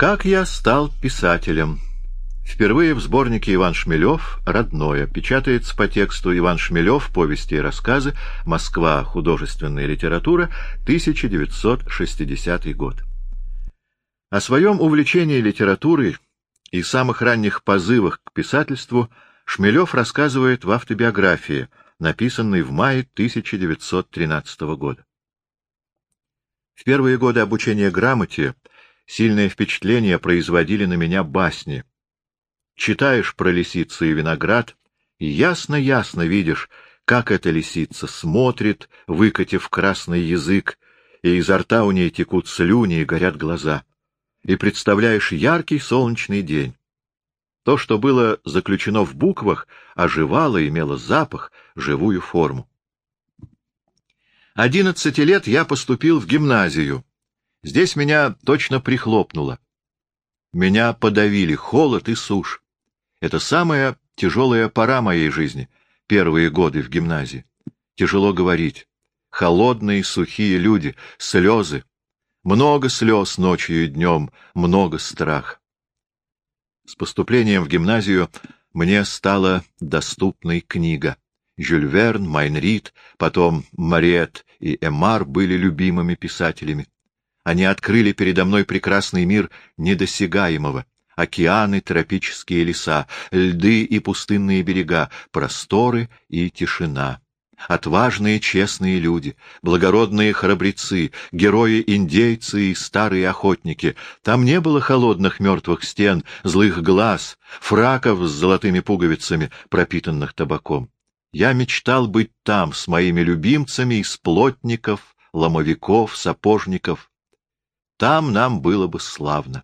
Как я стал писателем? Впервые в сборнике Иван Шмелев «Родное» печатается по тексту Иван Шмелев «Повести и рассказы. Москва. Художественная литература. 1960 год». О своем увлечении литературой и самых ранних позывах к писательству Шмелев рассказывает в автобиографии, написанной в мае 1913 года. В первые годы обучения грамоте Сильное впечатление производили на меня басни. Читаешь про лисицу и виноград, и ясно-ясно видишь, как эта лисица смотрит, выкатив красный язык, и изо рта у ней текут слюни и горят глаза. И представляешь яркий солнечный день. То, что было заключено в буквах, оживало, имело запах, живую форму. Одиннадцати лет я поступил в гимназию, Здесь меня точно прихлопнуло. Меня подавили холод и сушь. Это самая тяжелая пора моей жизни, первые годы в гимназии. Тяжело говорить. Холодные, сухие люди, слезы. Много слез ночью и днем, много страха. С поступлением в гимназию мне стала доступной книга. Жюль Верн, Майн Рид, потом Мариет и Эмар были любимыми писателями. Они открыли передо мной прекрасный мир недосягаемого. Океаны, тропические леса, льды и пустынные берега, просторы и тишина. Отважные честные люди, благородные храбрецы, герои-индейцы и старые охотники. Там не было холодных мертвых стен, злых глаз, фраков с золотыми пуговицами, пропитанных табаком. Я мечтал быть там с моими любимцами из плотников, ломовиков, сапожников, там нам было бы славно.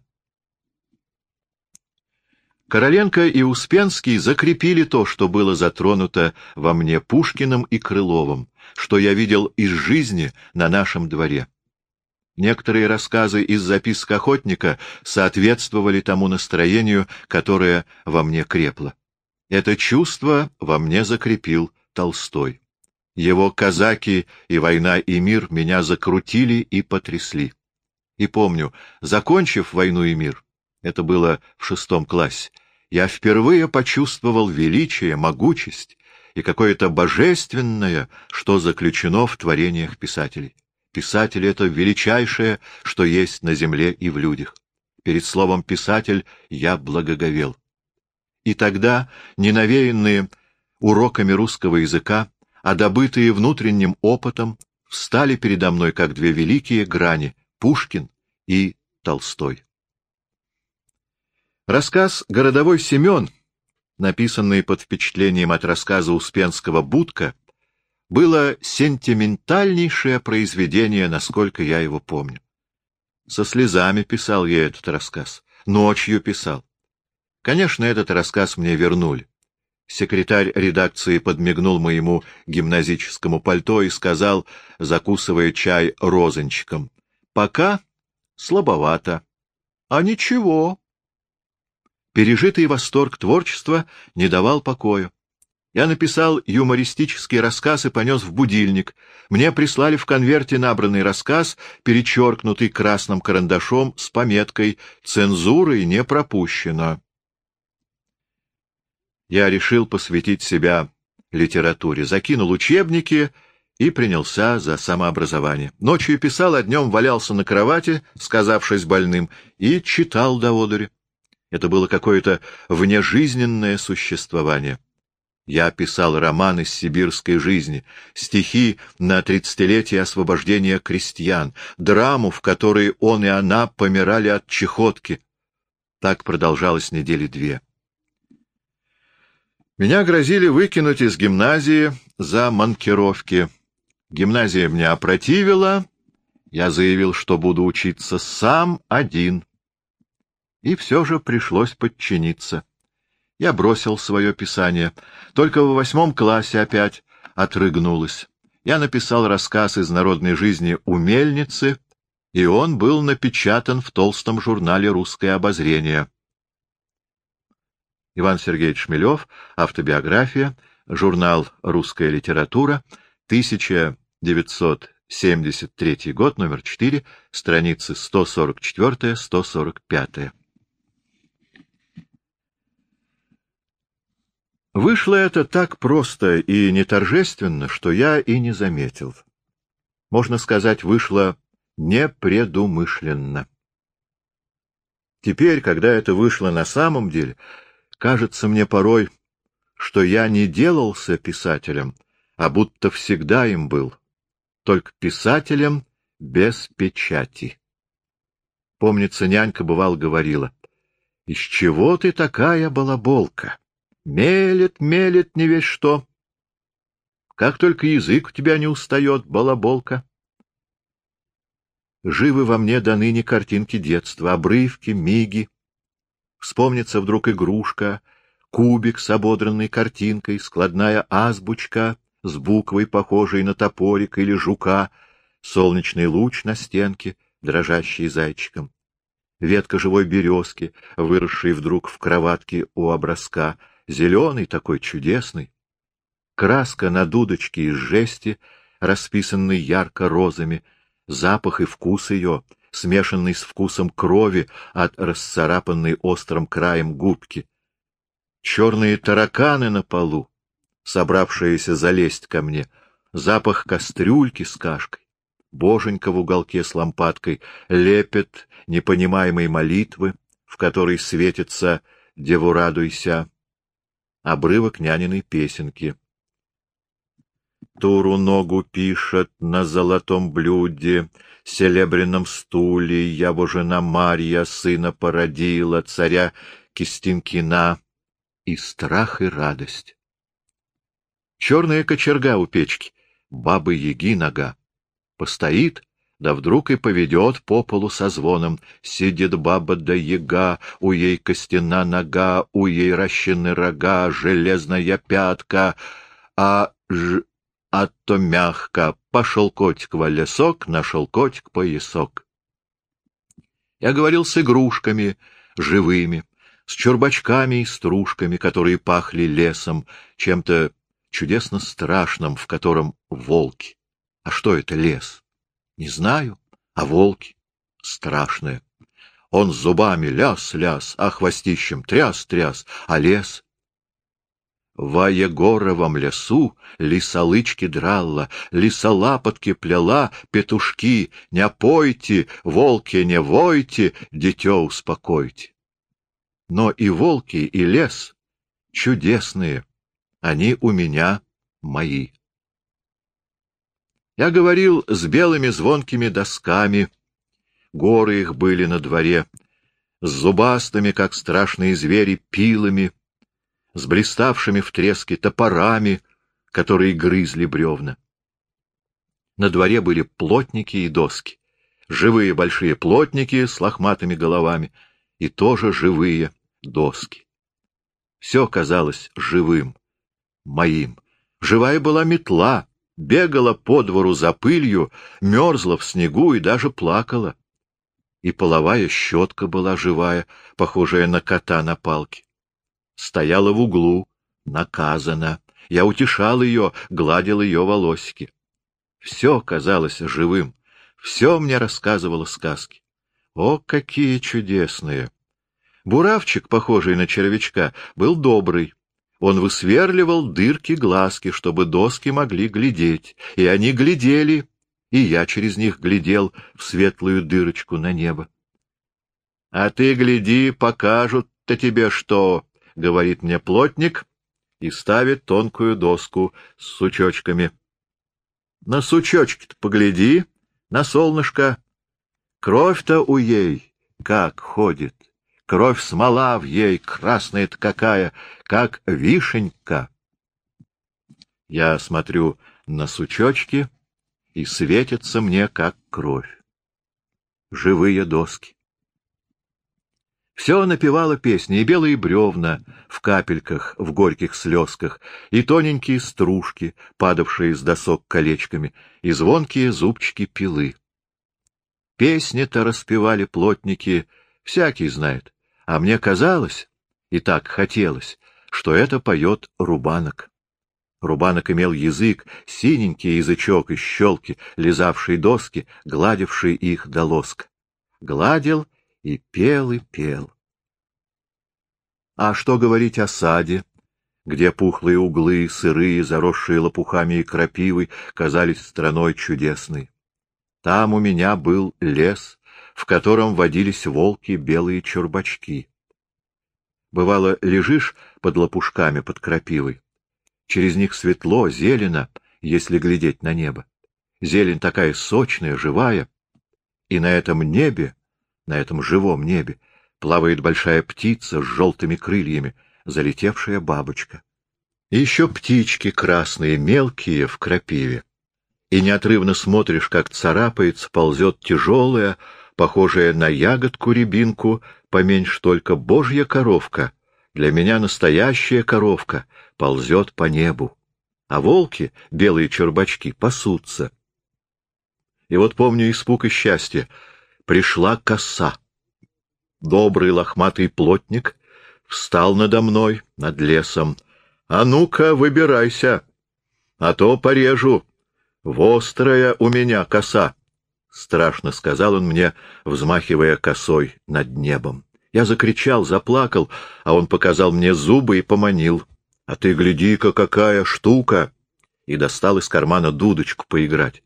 Короленко и Успенский закрепили то, что было затронуто во мне Пушкиным и Крыловым, что я видел из жизни на нашем дворе. Некоторые рассказы из записок охотника соответствовали тому настроению, которое во мне крепло. Это чувство во мне закрепил Толстой. Его «Казаки» и «Война и мир» меня закрутили и потрясли. И помню, закончив «Войну и мир», это было в шестом классе, я впервые почувствовал величие, могучесть и какое-то божественное, что заключено в творениях писателей. Писатель — это величайшее, что есть на земле и в людях. Перед словом «писатель» я благоговел. И тогда, ненавеянные уроками русского языка, а добытые внутренним опытом, встали передо мной как две великие грани — Пушкин и Толстой. Рассказ «Городовой Семен», написанный под впечатлением от рассказа Успенского «Будка», было сентиментальнейшее произведение, насколько я его помню. Со слезами писал я этот рассказ, ночью писал. Конечно, этот рассказ мне вернули. Секретарь редакции подмигнул моему гимназическому пальто и сказал, закусывая чай розончиком, Пока слабовато. А ничего. Пережитый восторг творчества не давал покоя. Я написал юмористический рассказ и понес в будильник. Мне прислали в конверте набранный рассказ, перечеркнутый красным карандашом с пометкой «Цензурой не пропущено». Я решил посвятить себя литературе, закинул учебники — и принялся за самообразование. Ночью писал, а днем валялся на кровати, сказавшись больным, и читал до одури. Это было какое-то внежизненное существование. Я писал роман из сибирской жизни, стихи на тридцатилетие освобождения крестьян, драму, в которой он и она помирали от чехотки. Так продолжалось недели две. Меня грозили выкинуть из гимназии за манкировки. Гимназия мне опротивила, я заявил, что буду учиться сам один. И все же пришлось подчиниться. Я бросил свое писание. Только в восьмом классе опять отрыгнулось. Я написал рассказ из народной жизни у мельницы, и он был напечатан в толстом журнале «Русское обозрение». Иван Сергеевич Шмелев, автобиография, журнал «Русская литература», 1900 73 год, номер 4, страницы 144-145. Вышло это так просто и неторжественно, что я и не заметил. Можно сказать, вышло непредумышленно. Теперь, когда это вышло на самом деле, кажется мне порой, что я не делался писателем, а будто всегда им был, только писателем без печати. Помнится, нянька бывал говорила, «Из чего ты такая балаболка? Мелет, мелет не весь что. Как только язык у тебя не устает, балаболка». Живы во мне до ныне картинки детства, обрывки, миги. Вспомнится вдруг игрушка, кубик с ободранной картинкой, складная азбучка с буквой, похожей на топорик или жука, солнечный луч на стенке, дрожащий зайчиком. Ветка живой березки, выросшей вдруг в кроватке у образка, зеленый такой чудесный. Краска на дудочке из жести, расписанной ярко розами, запах и вкус ее, смешанный с вкусом крови от расцарапанной острым краем губки. Черные тараканы на полу, собравшиеся залезть ко мне, запах кастрюльки с кашкой, боженька в уголке с лампадкой, лепет непонимаемой молитвы, в которой светится «Деву радуйся», обрывок няниной песенки. Туру ногу пишет на золотом блюде, серебряном стуле, бо жена Марья, сына породила, царя Кистинкина, и страх, и радость. Черная кочерга у печки, бабы-яги нога. Постоит, да вдруг и поведет по полу со звоном. Сидит баба да яга, у ей костяна нога, у ей ращены рога, железная пятка, а ж... а то мягко. Пошел котик в лесок, нашел котик поясок. Я говорил с игрушками, живыми, с чурбачками и стружками, которые пахли лесом, чем-то чудесно страшном, в котором волки. А что это лес? Не знаю. А волки? Страшное. Он зубами ляс-ляс, а хвостищем тряс-тряс, а лес? В Егоровом лесу лисолычки дралла, лисолапотки плела, петушки, не пойте, волки не войте, дитё успокойте. Но и волки, и лес чудесные, они у меня мои. Я говорил с белыми звонкими досками, горы их были на дворе, с зубастыми, как страшные звери, пилами, с блиставшими в треске топорами, которые грызли бревна. На дворе были плотники и доски, живые большие плотники с лохматыми головами и тоже живые доски. Все казалось живым, моим. Живая была метла, бегала по двору за пылью, мерзла в снегу и даже плакала. И половая щетка была живая, похожая на кота на палке. Стояла в углу, наказана. Я утешал ее, гладил ее волосики. Все казалось живым, все мне рассказывало сказки. О, какие чудесные! Буравчик, похожий на червячка, был добрый. Он высверливал дырки глазки, чтобы доски могли глядеть, и они глядели, и я через них глядел в светлую дырочку на небо. — А ты гляди, покажут-то тебе что, — говорит мне плотник, и ставит тонкую доску с сучочками. — На сучочки-то погляди, на солнышко. Кровь-то у ей как ходит кровь смола в ей, красная-то какая, как вишенька. Я смотрю на сучочки, и светится мне, как кровь. Живые доски. Все напевало песни, и белые бревна в капельках, в горьких слезках, и тоненькие стружки, падавшие с досок колечками, и звонкие зубчики пилы. Песни-то распевали плотники, всякий знает. А мне казалось, и так хотелось, что это поет Рубанок. Рубанок имел язык, синенький язычок из щелки, лизавший доски, гладивший их до лоска. Гладил и пел, и пел. А что говорить о саде, где пухлые углы, сырые, заросшие лопухами и крапивой, казались страной чудесной? Там у меня был лес, в котором водились волки, белые чурбачки. Бывало, лежишь под лопушками, под крапивой. Через них светло, зелено, если глядеть на небо. Зелень такая сочная, живая. И на этом небе, на этом живом небе, плавает большая птица с желтыми крыльями, залетевшая бабочка. И еще птички красные, мелкие, в крапиве. И неотрывно смотришь, как царапается, ползет тяжелая, похожая на ягодку-рябинку, поменьше только божья коровка, для меня настоящая коровка, ползет по небу. А волки, белые чербачки, пасутся. И вот помню испуг и счастье. Пришла коса добрый лохматый плотник, встал надо мной, над лесом. — А ну-ка, выбирайся, а то порежу. Вострая у меня коса. — страшно сказал он мне, взмахивая косой над небом. Я закричал, заплакал, а он показал мне зубы и поманил. — А ты гляди-ка, какая штука! И достал из кармана дудочку поиграть.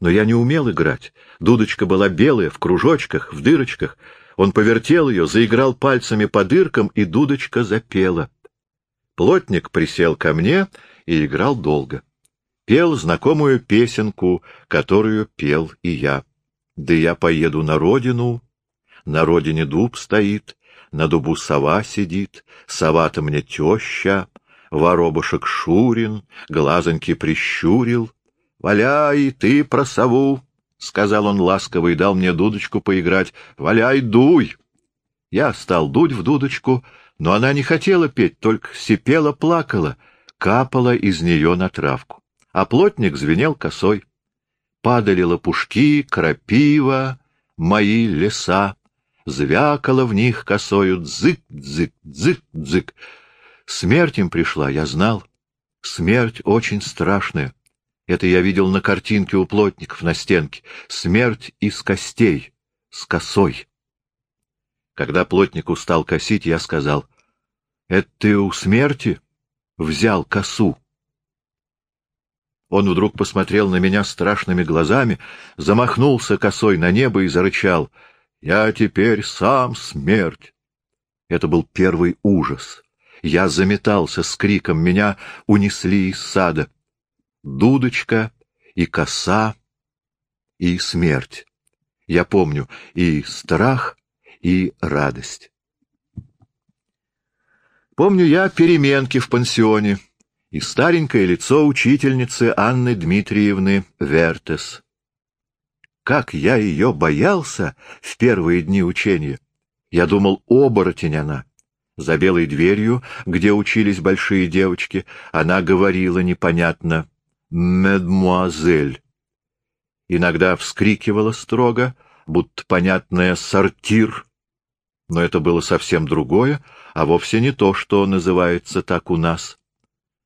Но я не умел играть. Дудочка была белая, в кружочках, в дырочках, он повертел ее, заиграл пальцами по дыркам, и дудочка запела. Плотник присел ко мне и играл долго. Пел знакомую песенку, которую пел и я. «Да я поеду на родину, на родине дуб стоит, на дубу сова сидит, сова-то мне теща, воробушек Шурин, глазоньки прищурил. Валяй, ты про сову, — сказал он ласково и дал мне дудочку поиграть. — Валяй, дуй! Я стал дуть в дудочку, но она не хотела петь, только сипела, плакала, капала из нее на травку. А плотник звенел косой. Падали лопушки, крапива, мои леса. Звякало в них косою дзык-дзык, дзык-дзык. Смерть им пришла, я знал. Смерть очень страшная. Это я видел на картинке у плотников на стенке. Смерть из костей, с косой. Когда плотник устал косить, я сказал, — Это ты у смерти взял косу? Он вдруг посмотрел на меня страшными глазами, замахнулся косой на небо и зарычал. — Я теперь сам смерть. Это был первый ужас. Я заметался с криком, меня унесли из сада дудочка и коса и смерть. Я помню и страх, и радость. Помню я переменки в пансионе и старенькое лицо учительницы Анны Дмитриевны Вертес. Как я ее боялся в первые дни учения! Я думал, оборотень она. За белой дверью, где учились большие девочки, она говорила непонятно «Мадемуазель». Иногда вскрикивала строго, будто понятное «сортир», но это было совсем другое, а вовсе не то, что называется так у нас.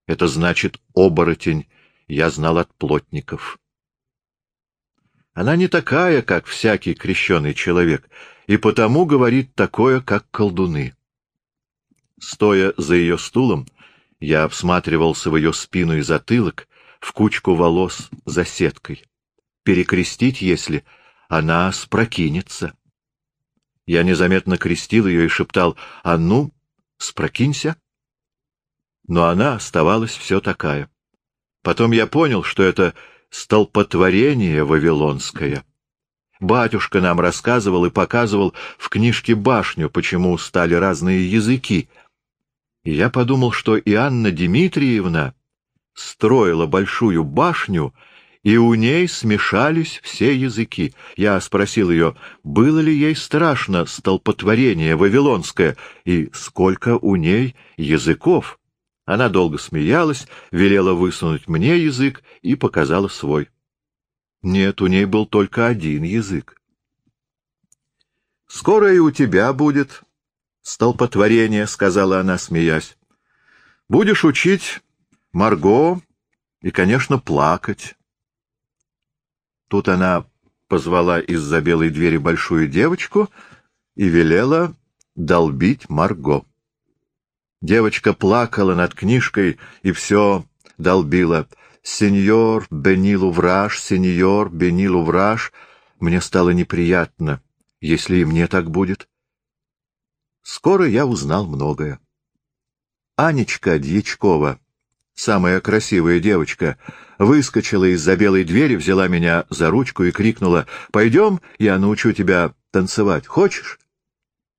Это значит «оборотень», я знал от плотников. Она не такая, как всякий крещеный человек, и потому говорит такое, как колдуны. Стоя за ее стулом, я обсматривался в ее спину и затылок, в кучку волос за сеткой. Перекрестить, если она спрокинется. Я незаметно крестил ее и шептал «А ну, спрокинься!» Но она оставалась все такая. Потом я понял, что это столпотворение вавилонское. Батюшка нам рассказывал и показывал в книжке башню, почему стали разные языки. И я подумал, что и Анна Дмитриевна строила большую башню, и у ней смешались все языки. Я спросил ее, было ли ей страшно столпотворение вавилонское, и сколько у ней языков. Она долго смеялась, велела высунуть мне язык и показала свой. Нет, у ней был только один язык. «Скоро и у тебя будет столпотворение», — сказала она, смеясь. «Будешь учить Марго и, конечно, плакать. Тут она позвала из-за белой двери большую девочку и велела долбить Марго. Девочка плакала над книжкой и все долбила. «Сеньор Бенилу враж, сеньор Бенилу враж». Мне стало неприятно, если и мне так будет. Скоро я узнал многое. Анечка Дьячкова, самая красивая девочка, выскочила из-за белой двери, взяла меня за ручку и крикнула «Пойдем, я научу тебя танцевать. Хочешь?»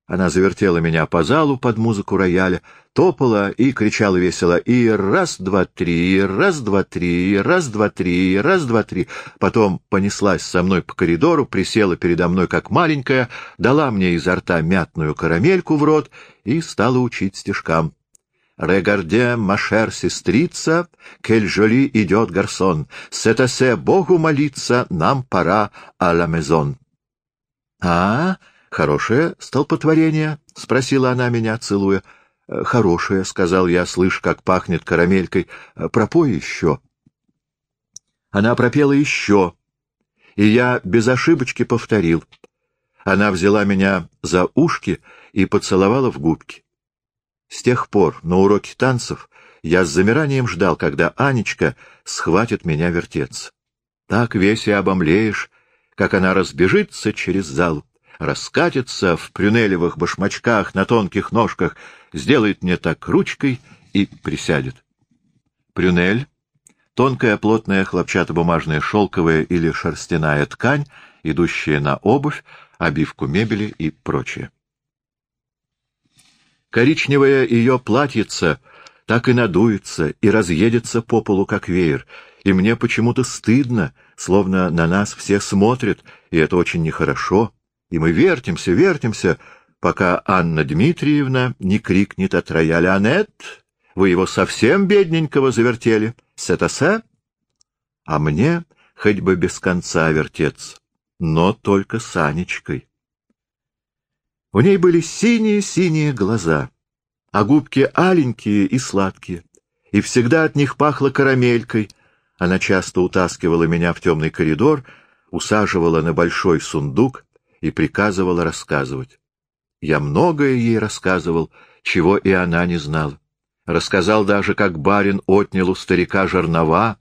Она завертела меня по залу под музыку рояля, топала и кричала весело «И раз, два, три, и раз, два, три, и раз, два, три, и раз, два, три». Потом понеслась со мной по коридору, присела передо мной как маленькая, дала мне изо рта мятную карамельку в рот и стала учить стишкам. «Регарде, машер, сестрица, кель жоли идет гарсон, сетасе Богу молиться, нам пора а ла мезон». «А-а-а!» Хорошее столпотворение? — спросила она меня, целуя. — Хорошее, — сказал я, слышь, как пахнет карамелькой. — Пропой еще. Она пропела еще, и я без ошибочки повторил. Она взяла меня за ушки и поцеловала в губки. С тех пор на уроке танцев я с замиранием ждал, когда Анечка схватит меня вертеться. Так весь и обомлеешь, как она разбежится через зал раскатится в прюнелевых башмачках на тонких ножках, сделает мне так ручкой и присядет. Прюнель — тонкая плотная хлопчатобумажная шелковая или шерстяная ткань, идущая на обувь, обивку мебели и прочее. Коричневое ее платьице так и надуется и разъедется по полу, как веер, и мне почему-то стыдно, словно на нас все смотрят, и это очень нехорошо и мы вертимся, вертимся, пока Анна Дмитриевна не крикнет от рояля «Анет, вы его совсем бедненького завертели, сетасе?» А мне хоть бы без конца вертеться, но только с Анечкой. У ней были синие-синие глаза, а губки аленькие и сладкие, и всегда от них пахло карамелькой. Она часто утаскивала меня в темный коридор, усаживала на большой сундук, и приказывала рассказывать. Я многое ей рассказывал, чего и она не знала. Рассказал даже, как барин отнял у старика жернова,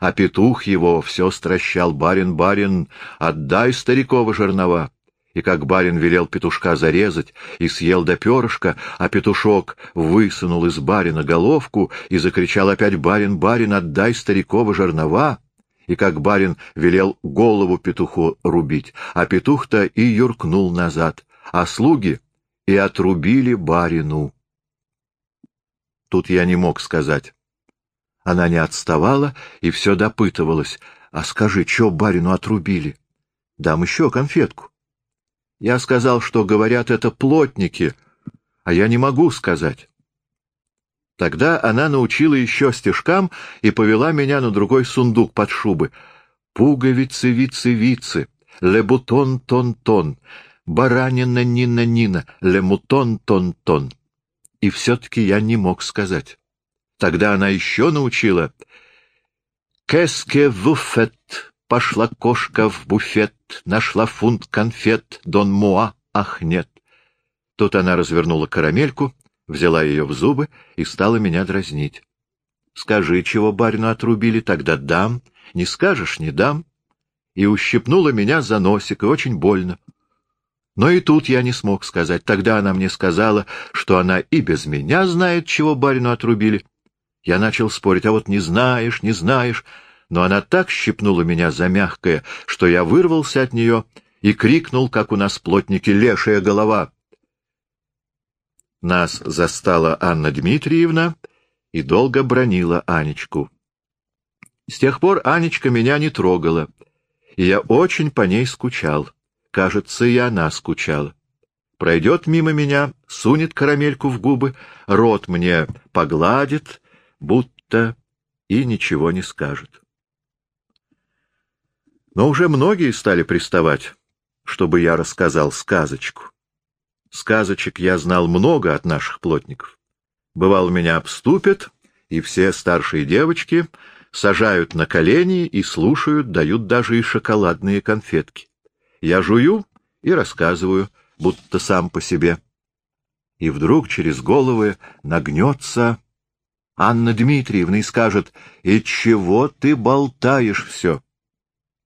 а петух его все стращал «Барин, барин, отдай старикова жернова!» И как барин велел петушка зарезать и съел до перышка, а петушок высунул из барина головку и закричал опять «Барин, барин, отдай старикова жернова!» И как барин велел голову петуху рубить, а петух-то и юркнул назад, а слуги и отрубили барину. Тут я не мог сказать. Она не отставала и все допытывалась. А скажи, что барину отрубили? Дам еще конфетку. Я сказал, что говорят это плотники, а я не могу сказать. Тогда она научила еще стежкам и повела меня на другой сундук под шубы. Пуговицы, вицы, вицы, лебутон, тон, тон, баранина, нина, нина, лемутон, тон, тон. И все-таки я не мог сказать. Тогда она еще научила. Кэске вуфет, пошла кошка в буфет, нашла фунт конфет, дон Муа, ах нет. Тут она развернула карамельку — взяла ее в зубы и стала меня дразнить. «Скажи, чего барину отрубили, тогда дам. Не скажешь — не дам». И ущипнула меня за носик, и очень больно. Но и тут я не смог сказать. Тогда она мне сказала, что она и без меня знает, чего барину отрубили. Я начал спорить, а вот не знаешь, не знаешь. Но она так щипнула меня за мягкое, что я вырвался от нее и крикнул, как у нас плотники, лешая голова нас застала Анна Дмитриевна и долго бронила Анечку. С тех пор Анечка меня не трогала, и я очень по ней скучал. Кажется, и она скучала. Пройдет мимо меня, сунет карамельку в губы, рот мне погладит, будто и ничего не скажет. Но уже многие стали приставать, чтобы я рассказал сказочку. Сказочек я знал много от наших плотников. Бывало, меня обступят, и все старшие девочки сажают на колени и слушают, дают даже и шоколадные конфетки. Я жую и рассказываю, будто сам по себе. И вдруг через головы нагнется Анна Дмитриевна и скажет, «И чего ты болтаешь все?»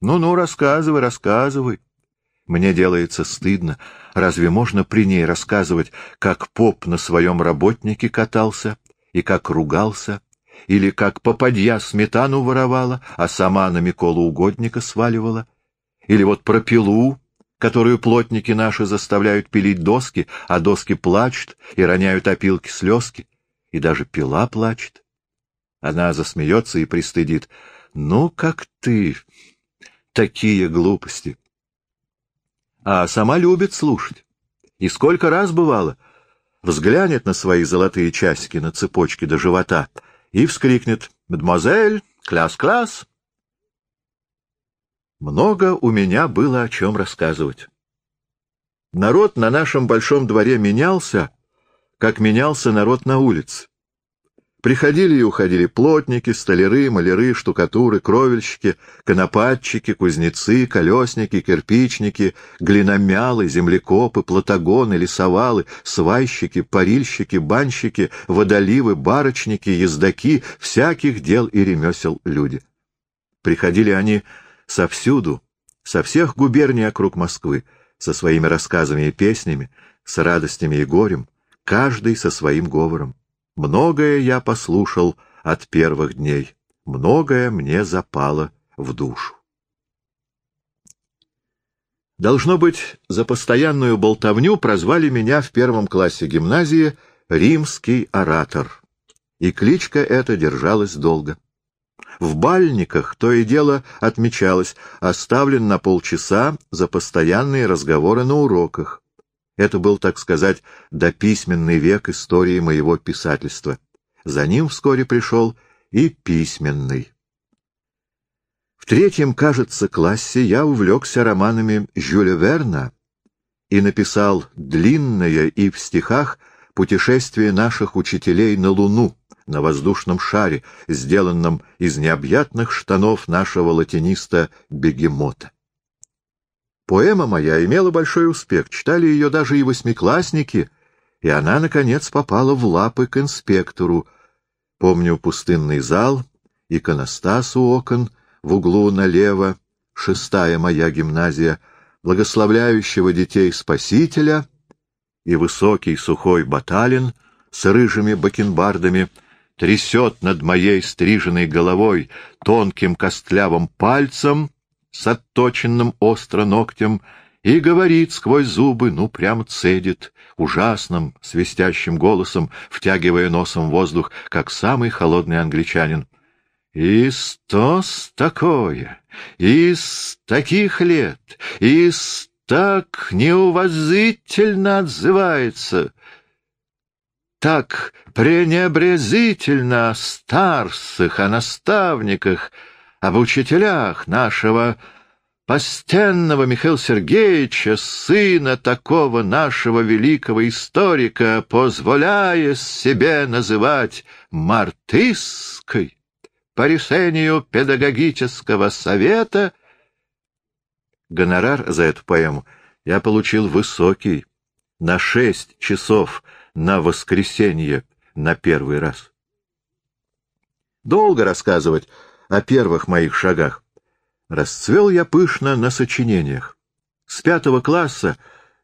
«Ну-ну, рассказывай, рассказывай». Мне делается стыдно. Разве можно при ней рассказывать, как поп на своем работнике катался и как ругался, или как попадья сметану воровала, а сама на Миколу угодника сваливала, или вот про пилу, которую плотники наши заставляют пилить доски, а доски плачут и роняют опилки слезки, и даже пила плачет. Она засмеется и пристыдит. «Ну, как ты! Такие глупости!» А сама любит слушать. И сколько раз бывало, взглянет на свои золотые часики на цепочке до живота и вскрикнет «Мадемуазель, кляс-класс!» Много у меня было о чем рассказывать. Народ на нашем большом дворе менялся, как менялся народ на улице. Приходили и уходили плотники, столяры, маляры, штукатуры, кровельщики, конопатчики, кузнецы, колесники, кирпичники, глиномялы, землекопы, платогоны, лесовалы, свайщики, парильщики, банщики, водоливы, барочники, ездаки, всяких дел и ремесел люди. Приходили они совсюду, со всех губерний округ Москвы, со своими рассказами и песнями, с радостями и горем, каждый со своим говором. Многое я послушал от первых дней, многое мне запало в душу. Должно быть, за постоянную болтовню прозвали меня в первом классе гимназии «Римский оратор», и кличка эта держалась долго. В бальниках то и дело отмечалось, оставлен на полчаса за постоянные разговоры на уроках. Это был, так сказать, дописьменный век истории моего писательства. За ним вскоре пришел и письменный. В третьем, кажется, классе я увлекся романами Жюля Верна и написал длинное и в стихах «Путешествие наших учителей на Луну» на воздушном шаре, сделанном из необъятных штанов нашего латиниста Бегемота. Поэма моя имела большой успех, читали ее даже и восьмиклассники, и она, наконец, попала в лапы к инспектору. Помню пустынный зал, иконостас у окон, в углу налево, шестая моя гимназия, благословляющего детей Спасителя и высокий сухой баталин с рыжими бакенбардами трясет над моей стриженной головой тонким костлявым пальцем с отточенным остро ногтем и говорит сквозь зубы, ну, прям цедит, ужасным, свистящим голосом, втягивая носом воздух, как самый холодный англичанин. «Из тос такое, из таких лет, из так неувозительно отзывается, так пренебрезительно о старцах, о наставниках, об учителях нашего постенного Михаила Сергеевича, сына такого нашего великого историка, позволяя себе называть мартысской по решению педагогического совета, гонорар за эту поэму я получил высокий, на шесть часов на воскресенье на первый раз. Долго рассказывать о первых моих шагах. Расцвел я пышно на сочинениях. С пятого класса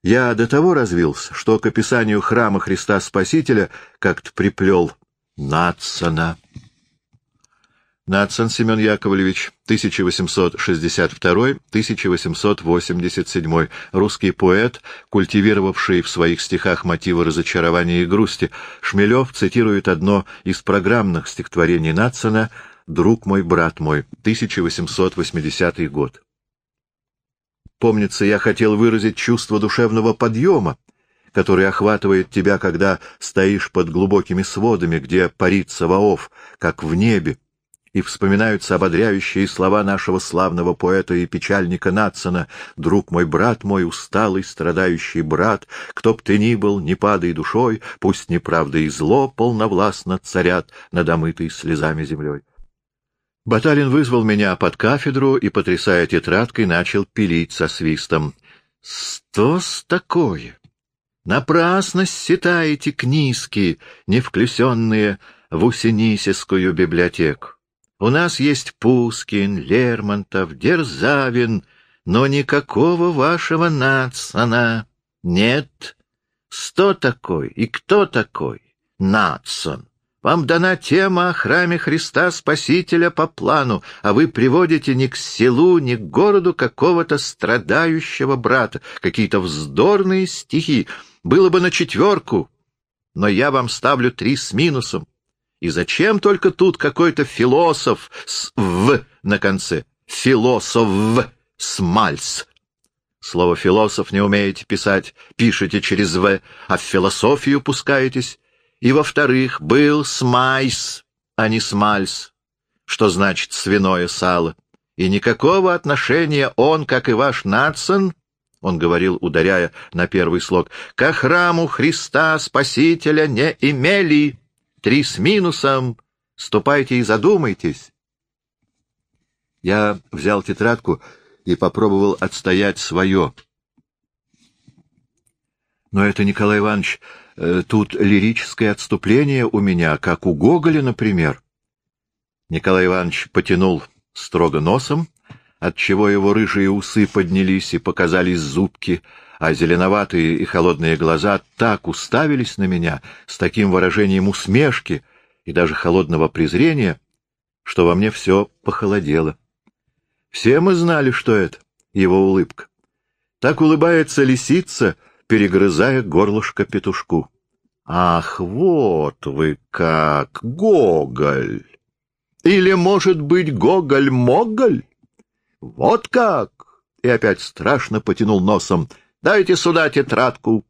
я до того развился, что к описанию храма Христа Спасителя как-то приплел Нацана. Нацан Семен Яковлевич, 1862-1887, русский поэт, культивировавший в своих стихах мотивы разочарования и грусти. Шмелев цитирует одно из программных стихотворений Нацана «Друг мой, брат мой», 1880 год. Помнится, я хотел выразить чувство душевного подъема, который охватывает тебя, когда стоишь под глубокими сводами, где парит Саваоф, как в небе, и вспоминаются ободряющие слова нашего славного поэта и печальника Натсона «Друг мой, брат мой, усталый, страдающий брат, кто б ты ни был, не падай душой, пусть неправда и зло полновластно царят над омытой слезами землей». Баталин вызвал меня под кафедру и, потрясая тетрадкой, начал пилить со свистом. — Стос такое! Напрасно считаете книжки, не вклюсенные в Усенисискую библиотеку. У нас есть Пускин, Лермонтов, Дерзавин, но никакого вашего Нацана нет. Что такой и кто такой Нацан? Вам дана тема о храме Христа Спасителя по плану, а вы приводите ни к селу, ни к городу какого-то страдающего брата, какие-то вздорные стихи. Было бы на четверку, но я вам ставлю три с минусом. И зачем только тут какой-то философ с «в» на конце? Философ с «мальс». Слово «философ» не умеете писать, пишете через «в», а в философию пускаетесь. И, во-вторых, был смайс, а не смальс, что значит свиное сало. И никакого отношения он, как и ваш Натсон, он говорил, ударяя на первый слог, ко храму Христа Спасителя не имели. Три с минусом. Ступайте и задумайтесь. Я взял тетрадку и попробовал отстоять свое. Но это, Николай Иванович, тут лирическое отступление у меня, как у Гоголя, например. Николай Иванович потянул строго носом, отчего его рыжие усы поднялись и показались зубки, а зеленоватые и холодные глаза так уставились на меня с таким выражением усмешки и даже холодного презрения, что во мне все похолодело. Все мы знали, что это его улыбка. Так улыбается лисица — перегрызая горлышко петушку. «Ах, вот вы как! Гоголь! Или, может быть, Гоголь-Моголь? Вот как!» И опять страшно потянул носом. «Дайте сюда тетрадку!»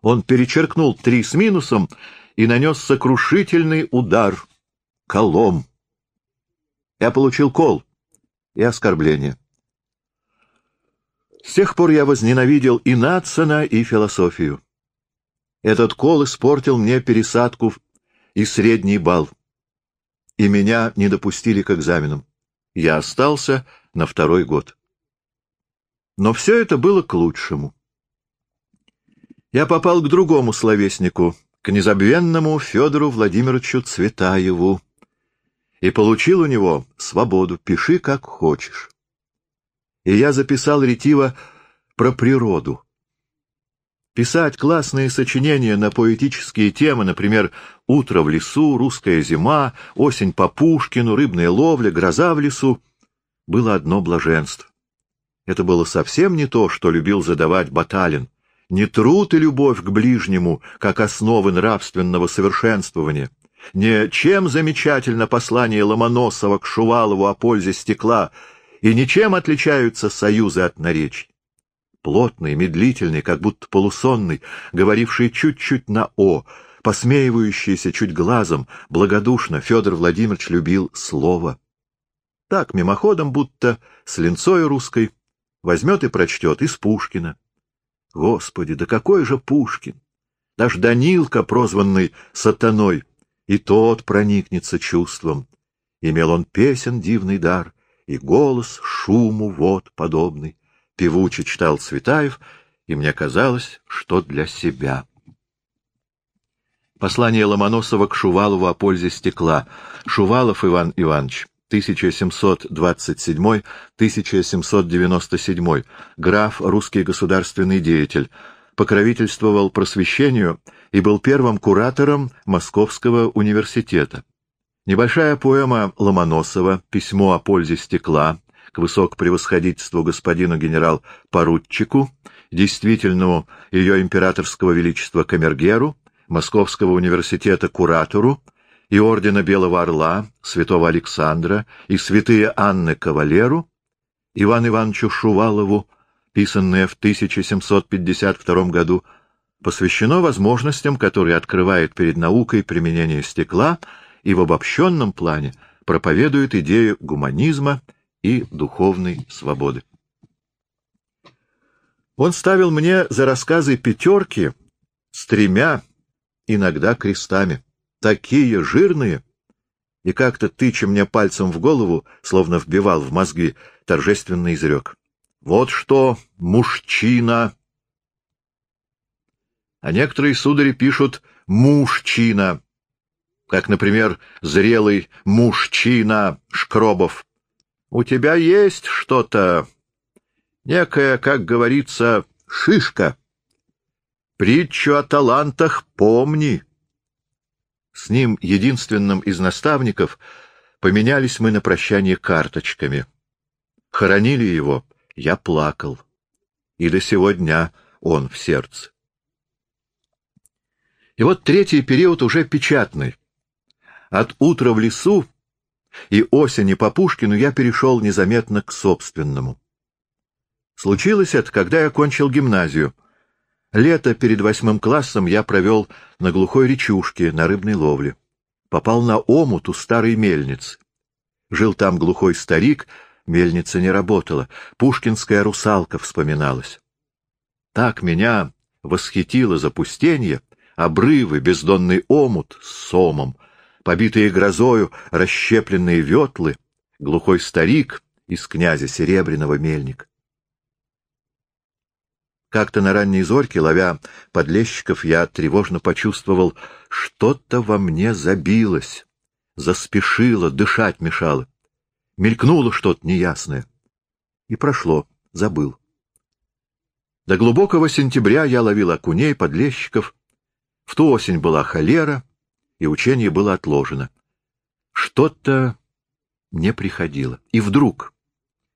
Он перечеркнул три с минусом и нанес сокрушительный удар. Колом. Я получил кол и оскорбление. С тех пор я возненавидел и Натсона, и философию. Этот кол испортил мне пересадку и средний балл, и меня не допустили к экзаменам. Я остался на второй год. Но все это было к лучшему. Я попал к другому словеснику, к незабвенному Федору Владимировичу Цветаеву, и получил у него свободу, пиши как хочешь и я записал ретиво про природу. Писать классные сочинения на поэтические темы, например, «Утро в лесу», «Русская зима», «Осень по Пушкину», «Рыбная ловля», «Гроза в лесу» — было одно блаженство. Это было совсем не то, что любил задавать Баталин. Не труд и любовь к ближнему, как основы нравственного совершенствования. Не чем замечательно послание Ломоносова к Шувалову о пользе стекла — и ничем отличаются союзы от наречий. Плотный, медлительный, как будто полусонный, говоривший чуть-чуть на «о», посмеивающийся чуть глазом, благодушно Федор Владимирович любил слово. Так, мимоходом, будто с линцой русской, возьмет и прочтет из Пушкина. Господи, да какой же Пушкин! Даже Данилка, прозванный сатаной, и тот проникнется чувством. Имел он песен дивный дар, и голос шуму вод подобный. Певуче читал Цветаев, и мне казалось, что для себя. Послание Ломоносова к Шувалову о пользе стекла. Шувалов Иван Иванович, 1727-1797, граф, русский государственный деятель, покровительствовал просвещению и был первым куратором Московского университета. Небольшая поэма Ломоносова «Письмо о пользе стекла» к высокопревосходительству господину генерал-поручику, действительному ее императорского величества камергеру, Московского университета куратору и ордена Белого Орла, святого Александра и святые Анны Кавалеру, Ивану Ивановичу Шувалову, писанное в 1752 году, посвящено возможностям, которые открывает перед наукой применение стекла — и в обобщенном плане проповедует идею гуманизма и духовной свободы. Он ставил мне за рассказы пятерки с тремя, иногда крестами, такие жирные, и как-то, тыча мне пальцем в голову, словно вбивал в мозги, торжественно изрек. «Вот что, мужчина!» А некоторые судари пишут «мужчина», как, например, зрелый мужчина Шкробов. У тебя есть что-то, некая, как говорится, шишка. Притчу о талантах помни. С ним, единственным из наставников, поменялись мы на прощание карточками. Хоронили его, я плакал. И до сего дня он в сердце. И вот третий период уже печатный. От утра в лесу и осени по Пушкину я перешел незаметно к собственному. Случилось это, когда я кончил гимназию. Лето перед восьмым классом я провел на глухой речушке, на рыбной ловле. Попал на омут у старой мельницы. Жил там глухой старик, мельница не работала, пушкинская русалка вспоминалась. Так меня восхитило запустение, обрывы, бездонный омут с сомом, побитые грозою расщепленные ветлы, глухой старик из князя Серебряного мельник. Как-то на ранней зорьке, ловя подлещиков, я тревожно почувствовал, что-то во мне забилось, заспешило, дышать мешало. Мелькнуло что-то неясное. И прошло, забыл. До глубокого сентября я ловил окуней, подлещиков. В ту осень была холера, и учение было отложено. Что-то не приходило. И вдруг,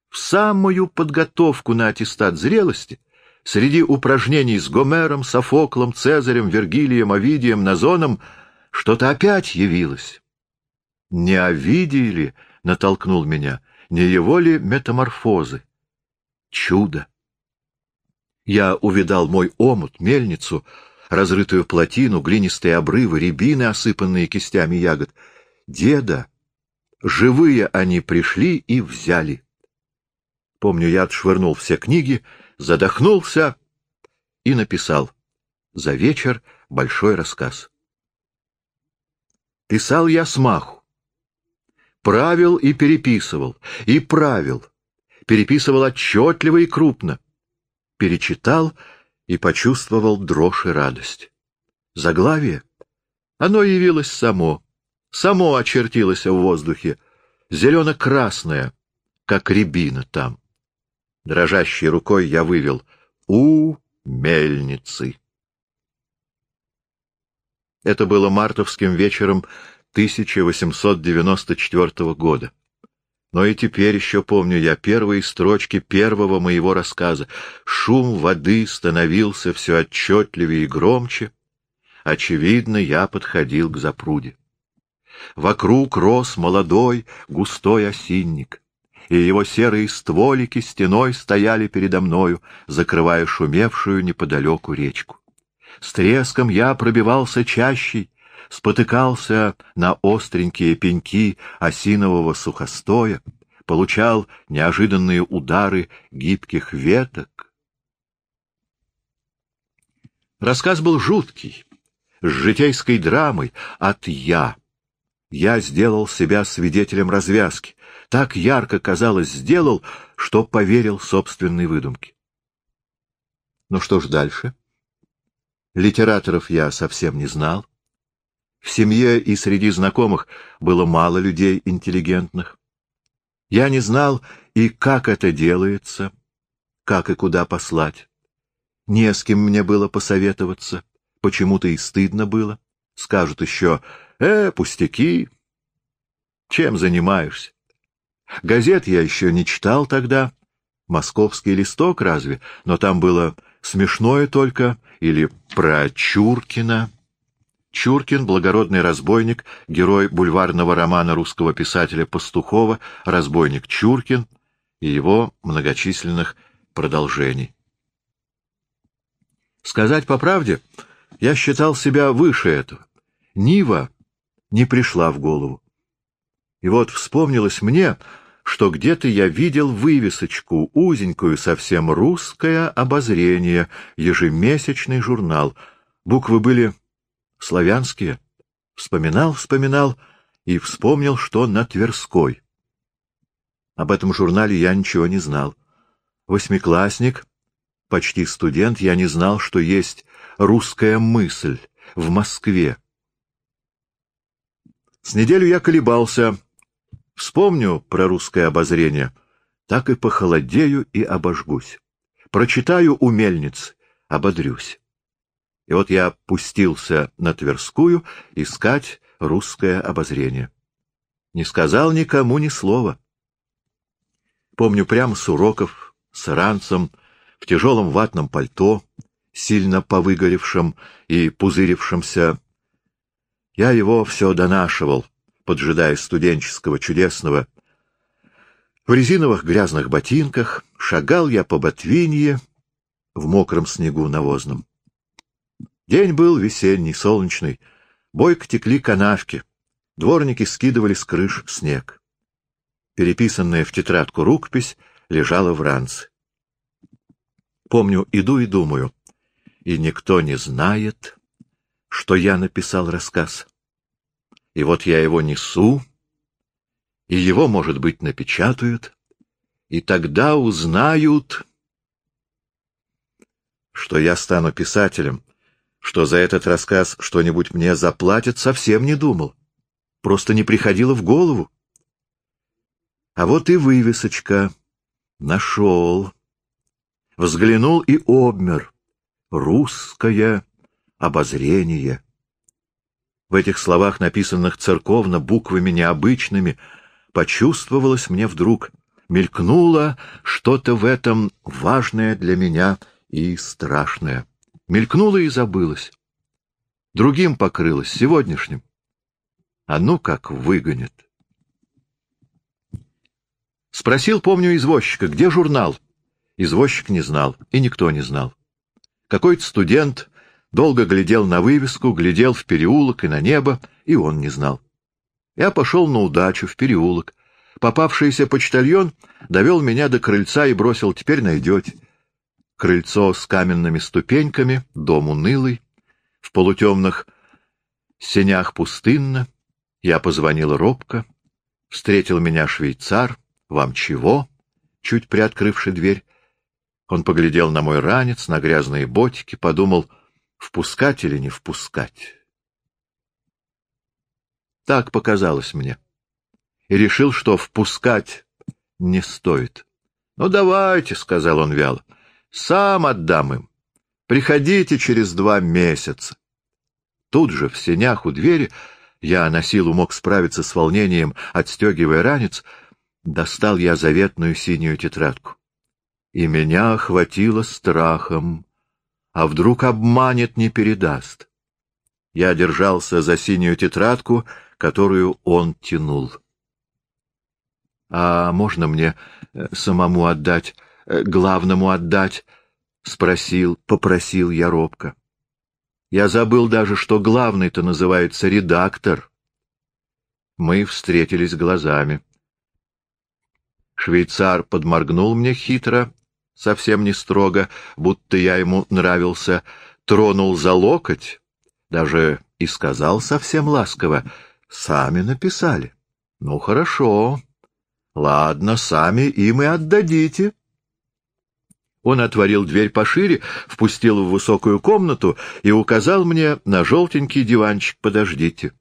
в самую подготовку на аттестат зрелости, Среди упражнений с Гомером, Софоклом, Цезарем, Вергилием, Овидием, Назоном что-то опять явилось. Не Овидий ли натолкнул меня, не его ли метаморфозы? Чудо! Я увидал мой омут, мельницу, разрытую плотину, глинистые обрывы, рябины, осыпанные кистями ягод. Деда! Живые они пришли и взяли. Помню, я отшвырнул все книги, задохнулся и написал за вечер большой рассказ. Писал я смаху. Правил и переписывал, и правил. Переписывал отчетливо и крупно. Перечитал и почувствовал дрожь и радость. Заглавие? Оно явилось само, само очертилось в воздухе, зелено-красное, как рябина там. Дрожащей рукой я вывел «У мельницы». Это было мартовским вечером 1894 года. Но и теперь еще помню я первые строчки первого моего рассказа. Шум воды становился все отчетливее и громче. Очевидно, я подходил к запруде. Вокруг рос молодой, густой осинник и его серые стволики стеной стояли передо мною, закрывая шумевшую неподалеку речку. С треском я пробивался чащей, спотыкался на остренькие пеньки осинового сухостоя, получал неожиданные удары гибких веток. Рассказ был жуткий, с житейской драмой от «я». Я сделал себя свидетелем развязки, так ярко, казалось, сделал, что поверил собственной выдумке. Ну что ж дальше? Литераторов я совсем не знал. В семье и среди знакомых было мало людей интеллигентных. Я не знал и как это делается, как и куда послать. Не с кем мне было посоветоваться, почему-то и стыдно было. Скажут еще, э, пустяки, чем занимаешься? Газет я еще не читал тогда. Московский листок разве? Но там было смешное только или про Чуркина. Чуркин — благородный разбойник, герой бульварного романа русского писателя Пастухова «Разбойник Чуркин» и его многочисленных продолжений. Сказать по правде, я считал себя выше этого. Нива не пришла в голову. И вот вспомнилось мне, что где-то я видел вывесочку, узенькую, совсем русское обозрение, ежемесячный журнал. Буквы были славянские. Вспоминал, вспоминал и вспомнил, что на Тверской. Об этом журнале я ничего не знал. Восьмиклассник, почти студент, я не знал, что есть русская мысль в Москве. С неделю я колебался. Вспомню про русское обозрение, так и похолодею и обожгусь. Прочитаю у мельниц, ободрюсь. И вот я пустился на Тверскую искать русское обозрение. Не сказал никому ни слова. Помню прямо с уроков, с ранцем, в тяжелом ватном пальто, сильно повыгоревшем и пузырившемся. Я его все донашивал, поджидая студенческого чудесного. В резиновых грязных ботинках шагал я по Ботвинье в мокром снегу навозном. День был весенний, солнечный. Бойко текли канавки. Дворники скидывали с крыш снег. Переписанная в тетрадку рукопись лежала в ранце. Помню, иду и думаю, и никто не знает, что я написал рассказ. И вот я его несу, и его, может быть, напечатают, и тогда узнают, что я стану писателем, что за этот рассказ что-нибудь мне заплатят, совсем не думал. Просто не приходило в голову. А вот и вывесочка. Нашел. Взглянул и обмер. Русское обозрение. В этих словах, написанных церковно, буквами необычными, почувствовалось мне вдруг, мелькнуло что-то в этом важное для меня и страшное. Мелькнуло и забылось. Другим покрылось, сегодняшним. А ну как выгонят. Спросил, помню, извозчика, где журнал? Извозчик не знал, и никто не знал. Какой-то студент долго глядел на вывеску, глядел в переулок и на небо, и он не знал. Я пошел на удачу в переулок. Попавшийся почтальон довел меня до крыльца и бросил «теперь найдете». Крыльцо с каменными ступеньками, дом унылый, в полутемных сенях пустынно. Я позвонил робко. Встретил меня швейцар. «Вам чего?» Чуть приоткрывши дверь. Он поглядел на мой ранец, на грязные ботики, подумал, впускать или не впускать. Так показалось мне. И решил, что впускать не стоит. — Ну, давайте, — сказал он вяло. Сам отдам им. Приходите через два месяца. Тут же, в сенях у двери, я на силу мог справиться с волнением, отстегивая ранец, достал я заветную синюю тетрадку. И меня охватило страхом. А вдруг обманет, не передаст? Я держался за синюю тетрадку, которую он тянул. — А можно мне э, самому отдать главному отдать? — спросил, попросил я робко. Я забыл даже, что главный-то называется редактор. Мы встретились глазами. Швейцар подморгнул мне хитро, совсем не строго, будто я ему нравился, тронул за локоть, даже и сказал совсем ласково, «Сами написали». «Ну, хорошо. Ладно, сами им и отдадите». Он отворил дверь пошире, впустил в высокую комнату и указал мне на желтенький диванчик «Подождите».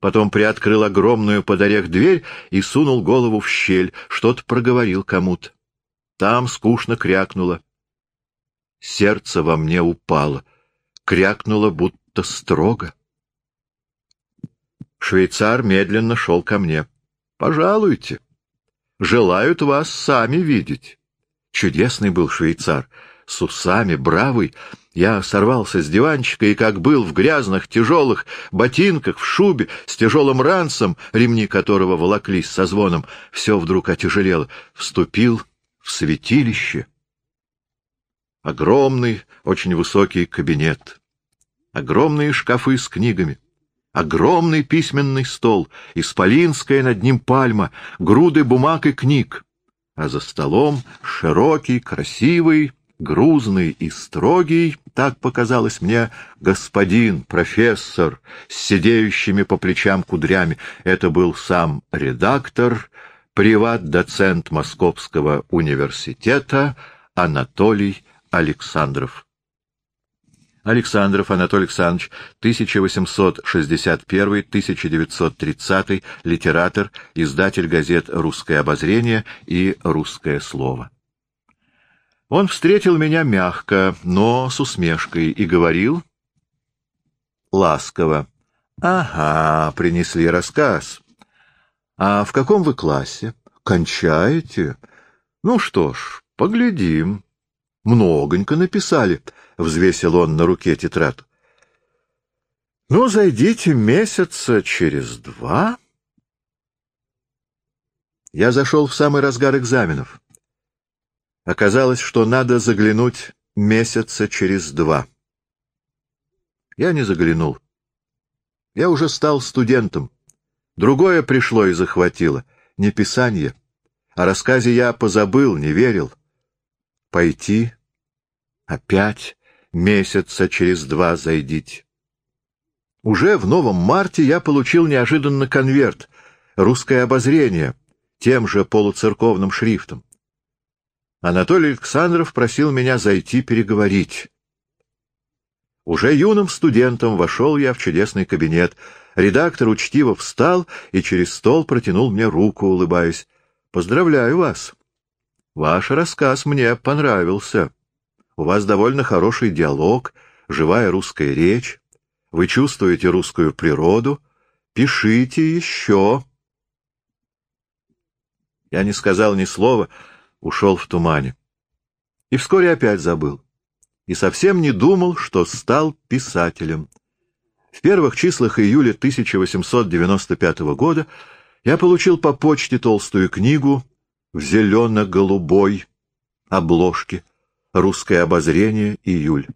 Потом приоткрыл огромную под орех дверь и сунул голову в щель, что-то проговорил кому-то. Там скучно крякнуло. Сердце во мне упало, крякнуло будто строго. Швейцар медленно шел ко мне. — Пожалуйте. Желают вас сами видеть. Чудесный был швейцар, с усами, бравый. Я сорвался с диванчика и, как был, в грязных, тяжелых ботинках, в шубе, с тяжелым ранцем, ремни которого волоклись со звоном, все вдруг отяжелело, вступил в святилище. Огромный, очень высокий кабинет, огромные шкафы с книгами, огромный письменный стол, исполинская над ним пальма, груды бумаг и книг а за столом широкий, красивый, грузный и строгий, так показалось мне, господин, профессор, с сидеющими по плечам кудрями. Это был сам редактор, приват-доцент Московского университета Анатолий Александров. Александров Анатолий Александрович, 1861-1930, литератор, издатель газет «Русское обозрение» и «Русское слово». Он встретил меня мягко, но с усмешкой, и говорил ласково. — Ага, принесли рассказ. — А в каком вы классе? — Кончаете? — Ну что ж, поглядим. — Многонько написали, — взвесил он на руке тетрадь. — Ну, зайдите месяца через два. Я зашел в самый разгар экзаменов. Оказалось, что надо заглянуть месяца через два. Я не заглянул. Я уже стал студентом. Другое пришло и захватило. Не писание. О рассказе я позабыл, не верил. Пойти? Опять месяца через два зайдите. Уже в новом марте я получил неожиданно конверт «Русское обозрение» тем же полуцерковным шрифтом. Анатолий Александров просил меня зайти переговорить. Уже юным студентом вошел я в чудесный кабинет. Редактор учтиво встал и через стол протянул мне руку, улыбаясь. — Поздравляю вас. Ваш рассказ мне понравился. У вас довольно хороший диалог, живая русская речь. Вы чувствуете русскую природу. Пишите еще. Я не сказал ни слова, — ушел в тумане. И вскоре опять забыл. И совсем не думал, что стал писателем. В первых числах июля 1895 года я получил по почте толстую книгу в зелено-голубой обложке «Русское обозрение. Июль».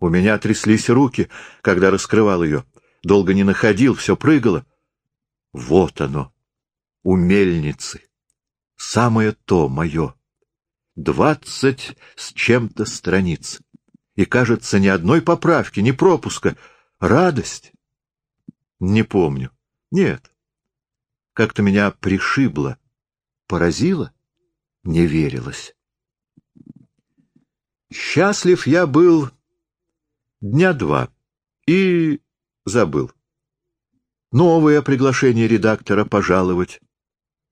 У меня тряслись руки, когда раскрывал ее. Долго не находил, все прыгало. Вот оно, у мельницы. Самое то мое. Двадцать с чем-то страниц. И, кажется, ни одной поправки, ни пропуска. Радость? Не помню. Нет. Как-то меня пришибло, поразило, не верилось. Счастлив я был дня два и забыл. Новое приглашение редактора пожаловать.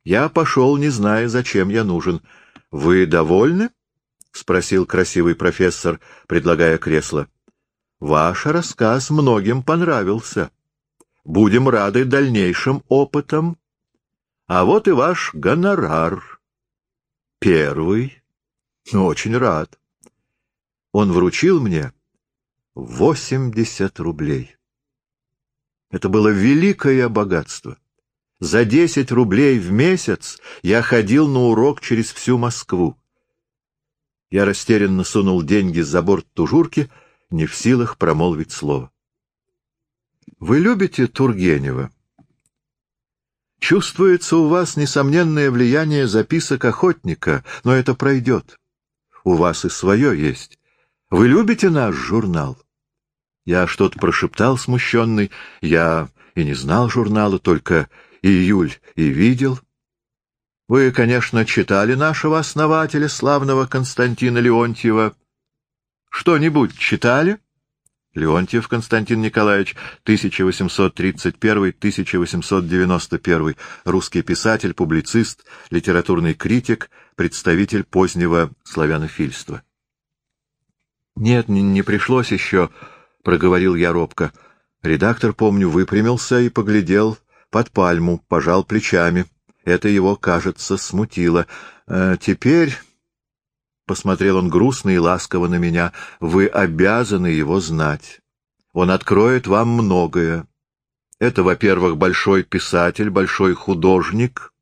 Я пошел, не зная, зачем я нужен. — Вы довольны? — спросил красивый профессор, предлагая кресло. — Ваш рассказ многим понравился. Будем рады дальнейшим опытам. А вот и ваш гонорар. Первый. Очень рад. Он вручил мне восемьдесят рублей. Это было великое богатство. За десять рублей в месяц я ходил на урок через всю Москву. Я растерянно сунул деньги за борт тужурки, не в силах промолвить слово. Вы любите Тургенева? Чувствуется у вас несомненное влияние записок охотника, но это пройдет. У вас и свое есть. Вы любите наш журнал? Я что-то прошептал смущенный. Я и не знал журнала, только июль и видел. Вы, конечно, читали нашего основателя, славного Константина Леонтьева. Что-нибудь читали? Леонтьев Константин Николаевич, 1831-1891, русский писатель, публицист, литературный критик, представитель позднего славянофильства. «Нет, не, не пришлось еще», — проговорил я робко. Редактор, помню, выпрямился и поглядел под пальму, пожал плечами. Это его, кажется, смутило. «Э, «Теперь...» — посмотрел он грустно и ласково на меня. «Вы обязаны его знать. Он откроет вам многое. Это, во-первых, большой писатель, большой художник».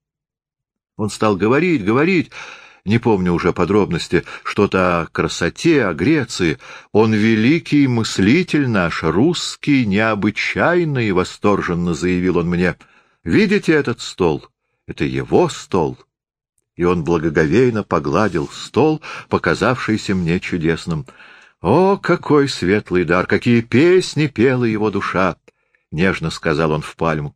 Он стал говорить, говорить не помню уже подробности, что-то о красоте, о Греции. Он великий мыслитель наш, русский, необычайно и восторженно заявил он мне. Видите этот стол? Это его стол. И он благоговейно погладил стол, показавшийся мне чудесным. О, какой светлый дар! Какие песни пела его душа! — нежно сказал он в пальму.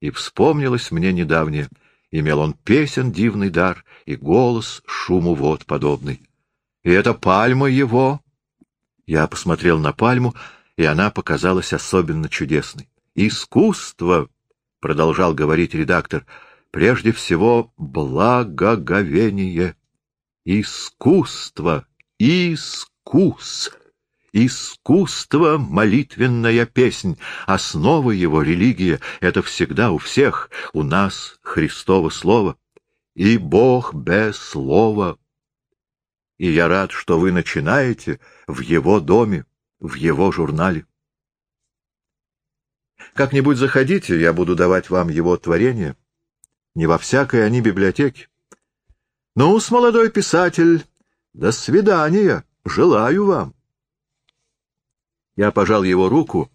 И вспомнилось мне недавнее. Имел он песен дивный дар и голос шуму вод подобный. И это пальма его. Я посмотрел на пальму, и она показалась особенно чудесной. «Искусство!» — продолжал говорить редактор — прежде всего благоговение, искусство, искус, искусство — молитвенная песнь, основа его религия — это всегда у всех, у нас Христово Слово, и Бог без Слова. И я рад, что вы начинаете в его доме, в его журнале. Как-нибудь заходите, я буду давать вам его творение — не во всякой они библиотеке. ну с молодой писатель, до свидания, желаю вам. Я пожал его руку,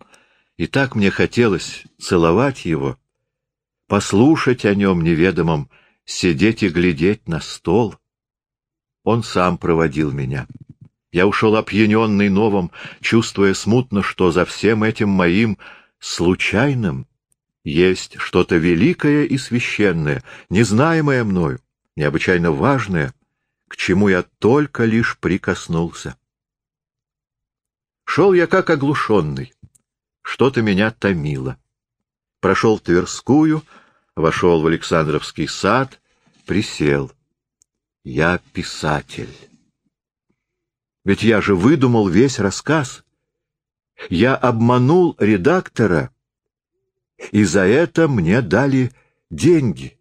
и так мне хотелось целовать его, послушать о нем неведомом, сидеть и глядеть на стол. Он сам проводил меня. Я ушел опьяненный новым, чувствуя смутно, что за всем этим моим случайным есть что-то великое и священное, незнаемое мною, необычайно важное, к чему я только лишь прикоснулся. Шел я как оглушенный. Что-то меня томило. Прошел Тверскую, вошел в Александровский сад, присел. Я писатель. Ведь я же выдумал весь рассказ. Я обманул редактора — и за это мне дали деньги.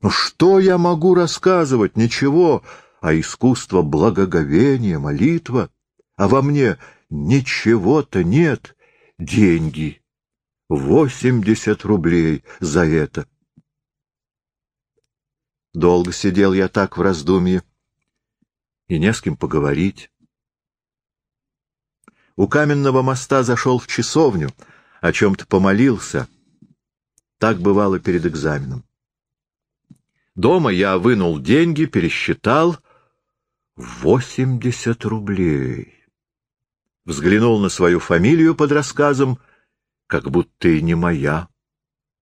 Ну что я могу рассказывать? Ничего, а искусство благоговения, молитва, а во мне ничего-то нет. Деньги. Восемьдесят рублей за это. Долго сидел я так в раздумье, и не с кем поговорить. У каменного моста зашел в часовню, о чем-то помолился — так бывало перед экзаменом. Дома я вынул деньги, пересчитал. Восемьдесят рублей. Взглянул на свою фамилию под рассказом, как будто и не моя.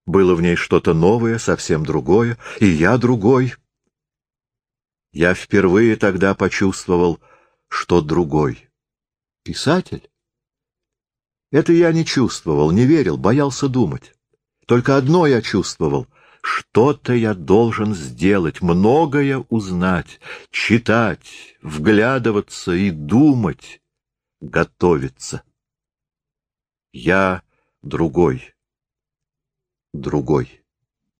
Было в ней что-то новое, совсем другое, и я другой. Я впервые тогда почувствовал, что другой. Писатель? Это я не чувствовал, не верил, боялся думать. Только одно я чувствовал — что-то я должен сделать, многое узнать, читать, вглядываться и думать, готовиться. Я другой, другой.